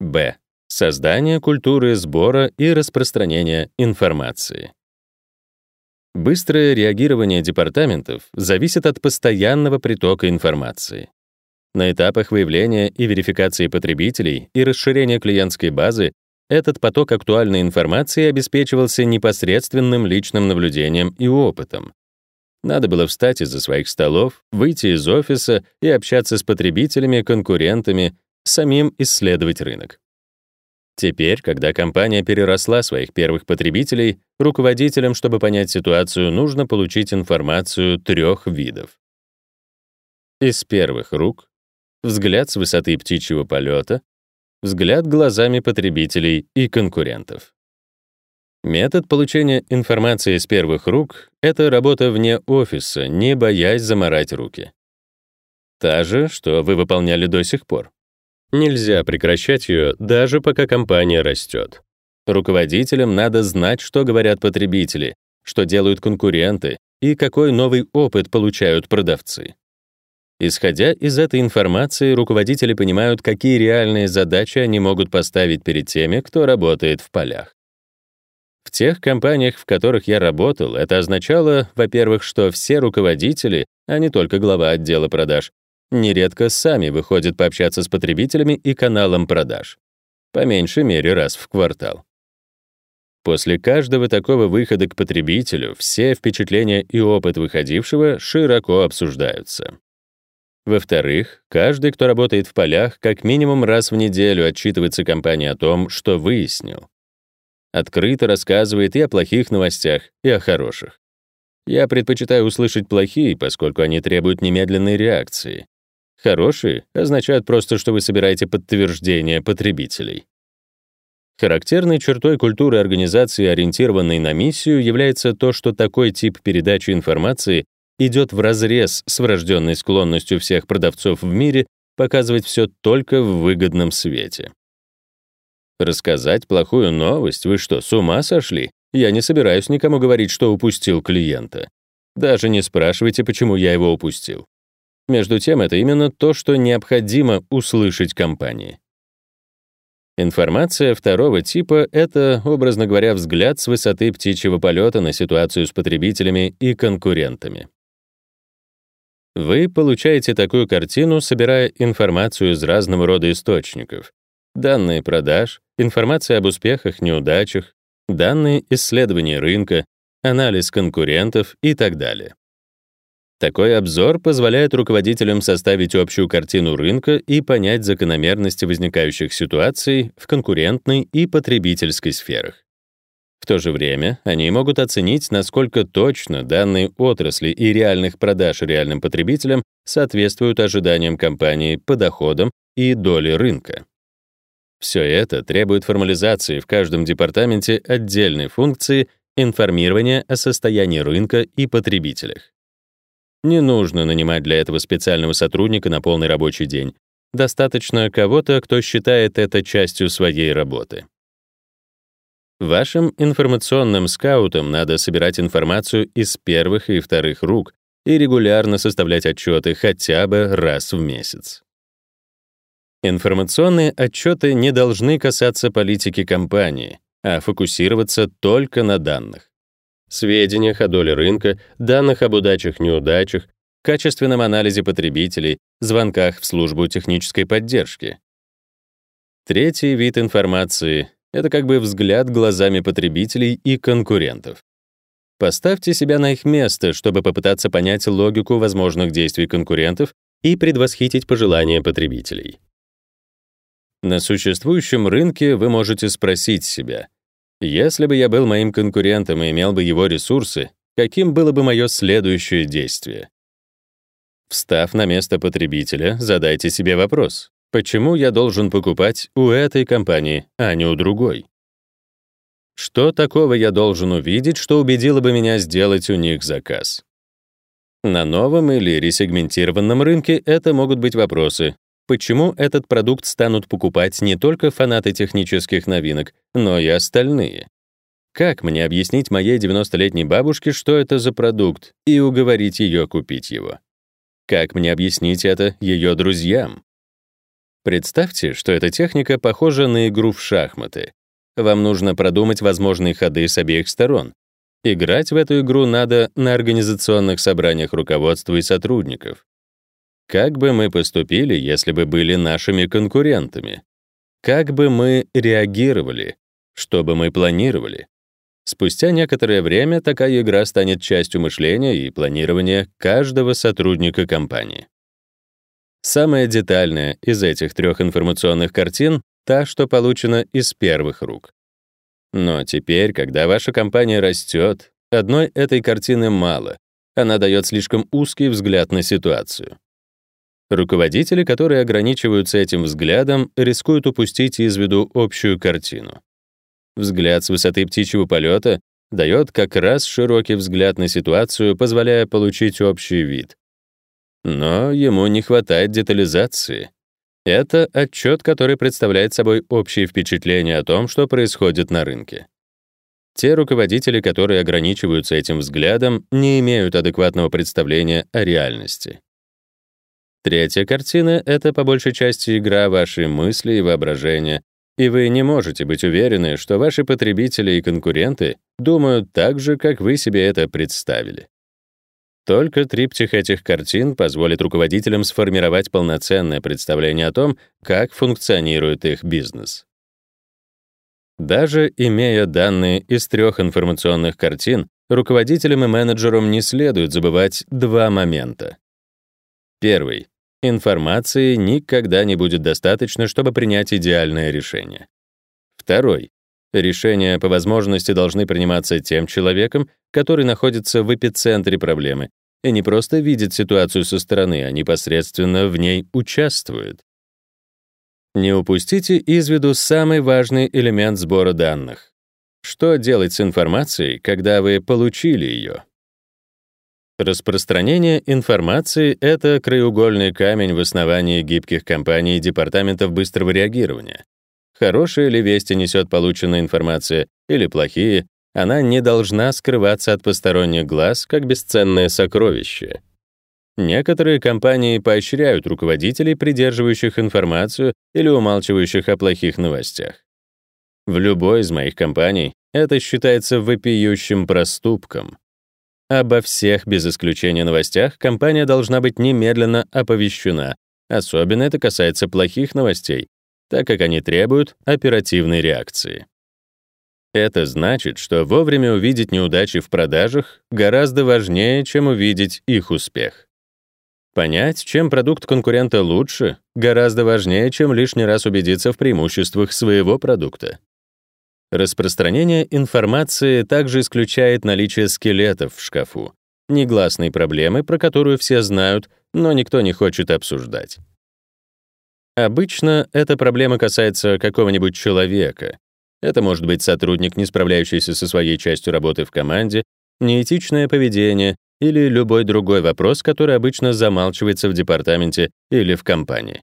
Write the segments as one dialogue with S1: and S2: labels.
S1: Б. Создание культуры сбора и распространения информации. Быстрое реагирование департаментов зависит от постоянного притока информации. На этапах выявления и верификации потребителей и расширения клиентской базы этот поток актуальной информации обеспечивался непосредственным личным наблюдением и опытом. Надо было встать из-за своих столов, выйти из офиса и общаться с потребителями, конкурентами, самим исследовать рынок. Теперь, когда компания переросла своих первых потребителей, руководителям, чтобы понять ситуацию, нужно получить информацию трех видов. Из первых рук — взгляд с высоты птичьего полета, взгляд глазами потребителей и конкурентов. Метод получения информации из первых рук — это работа вне офиса, не боясь заморать руки. Та же, что вы выполняли до сих пор. Нельзя прекращать ее, даже пока компания растет. Руководителям надо знать, что говорят потребители, что делают конкуренты и какой новый опыт получают продавцы. Исходя из этой информации, руководители понимают, какие реальные задачи они могут поставить перед теми, кто работает в полях. В тех компаниях, в которых я работал, это означало, во-первых, что все руководители, а не только глава отдела продаж, нередко сами выходят пообщаться с потребителями и каналом продаж. По меньшей мере раз в квартал. После каждого такого выхода к потребителю все впечатления и опыт выходившего широко обсуждаются. Во-вторых, каждый, кто работает в полях, как минимум раз в неделю отчитывается компании о том, что выяснил. Открыто рассказывает и о плохих новостях, и о хороших. Я предпочитаю услышать плохие, поскольку они требуют немедленной реакции. Хорошие означают просто, что вы собираете подтверждение потребителей. Характерной чертой культуры организации, ориентированной на миссию, является то, что такой тип передачи информации идет вразрез с врожденной склонностью всех продавцов в мире показывать все только в выгодном свете. Рассказать плохую новость? Вы что, с ума сошли? Я не собираюсь никому говорить, что упустил клиента. Даже не спрашивайте, почему я его упустил. Между тем, это именно то, что необходимо услышать компании. Информация второго типа — это, образно говоря, взгляд с высоты птичьего полета на ситуацию с потребителями и конкурентами. Вы получаете такую картину, собирая информацию из разного рода источников. Данные продаж, информация об успехах, неудачах, данные исследования рынка, анализ конкурентов и так далее. Такой обзор позволяет руководителям составить общую картину рынка и понять закономерности возникающих ситуаций в конкурентной и потребительской сферах. В то же время они могут оценить, насколько точно данные отрасли и реальных продаж реальным потребителям соответствуют ожиданиям компании по доходам и доле рынка. Все это требует формализации в каждом департаменте отдельной функции информирования о состоянии рынка и потребителях. Не нужно нанимать для этого специального сотрудника на полный рабочий день. Достаточно кого-то, кто считает это частью своей работы. Вашим информационным скаутам надо собирать информацию из первых и вторых рук и регулярно составлять отчеты хотя бы раз в месяц. Информационные отчеты не должны касаться политики компании, а фокусироваться только на данных сведениях о доле рынка, данных об удачах-неудачах, качественном анализе потребителей, звонках в службу технической поддержки. Третий вид информации — это как бы взгляд глазами потребителей и конкурентов. Поставьте себя на их место, чтобы попытаться понять логику возможных действий конкурентов и предвосхитить пожелания потребителей. На существующем рынке вы можете спросить себя, если бы я был моим конкурентом и имел бы его ресурсы, каким было бы мое следующее действие? Встав на место потребителя, задайте себе вопрос: почему я должен покупать у этой компании, а не у другой? Что такого я должен увидеть, что убедило бы меня сделать у них заказ? На новом или ресегментированном рынке это могут быть вопросы, почему этот продукт станут покупать не только фанаты технических новинок, но и остальные. Как мне объяснить моей 90-летней бабушке, что это за продукт, и уговорить ее купить его? Как мне объяснить это ее друзьям? Представьте, что эта техника похожа на игру в шахматы. Вам нужно продумать возможные ходы с обеих сторон. Играть в эту игру надо на организационных собраниях руководства и сотрудников. Как бы мы поступили, если бы были нашими конкурентами? Как бы мы реагировали? Что бы мы планировали? Спустя некоторое время такая игра станет частью мышления и планирования каждого сотрудника компании. Самая детальная из этих трех информационных картин — та, что получена из первых рук. Но теперь, когда ваша компания растет, одной этой картины мало. Она дает слишком узкий взгляд на ситуацию. Руководители, которые ограничиваются этим взглядом, рискуют упустить из виду общую картину. Взгляд с высоты птичьего полета дает как раз широкий взгляд на ситуацию, позволяя получить общий вид. Но ему не хватает детализации. Это отчет, который представляет собой общее впечатление о том, что происходит на рынке. Те руководители, которые ограничиваются этим взглядом, не имеют адекватного представления о реальности. Третья картина — это по большей части игра вашей мысли и воображения, и вы не можете быть уверены, что ваши потребители и конкуренты думают так же, как вы себе это представили. Только триптих этих картин позволит руководителям сформировать полноценное представление о том, как функционирует их бизнес. Даже имея данные из трех информационных картин, руководителям и менеджерам не следует забывать два момента. Первый. Информации никогда не будет достаточно, чтобы принять идеальное решение. Второй. Решения по возможности должны приниматься тем человеком, который находится в эпицентре проблемы и не просто видит ситуацию со стороны, а непосредственно в ней участвует. Не упустите из виду самый важный элемент сбора данных. Что делать с информацией, когда вы получили ее? Распространение информации — это краеугольный камень в основании гибких компаний и департаментов быстрого реагирования. Хорошие ли вести несет полученная информация или плохие, она не должна скрываться от посторонних глаз как бесценное сокровище. Некоторые компании поощряют руководителей, придерживающих информацию или умалчивающих о плохих новостях. В любой из моих компаний это считается вопиющим проступком. Обо всех без исключения новостях компания должна быть немедленно оповещена. Особенно это касается плохих новостей, так как они требуют оперативной реакции. Это значит, что вовремя увидеть неудачи в продажах гораздо важнее, чем увидеть их успех. Понять, чем продукт конкурента лучше, гораздо важнее, чем лишний раз убедиться в преимуществах своего продукта. Распространение информации также исключает наличие скелетов в шкафу, негласной проблемы, про которую все знают, но никто не хочет обсуждать. Обычно эта проблема касается какого-нибудь человека. Это может быть сотрудник, не справляющийся со своей частью работы в команде, неэтичное поведение или любой другой вопрос, который обычно замалчивается в департаменте или в компании.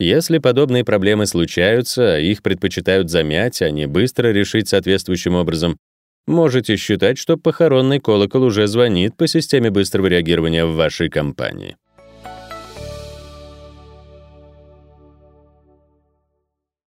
S1: Если подобные проблемы случаются, их предпочитают замять, а не быстро решить соответствующим образом, можете считать, что похоронный колокол уже звонит по системе быстрого реагирования в вашей компании.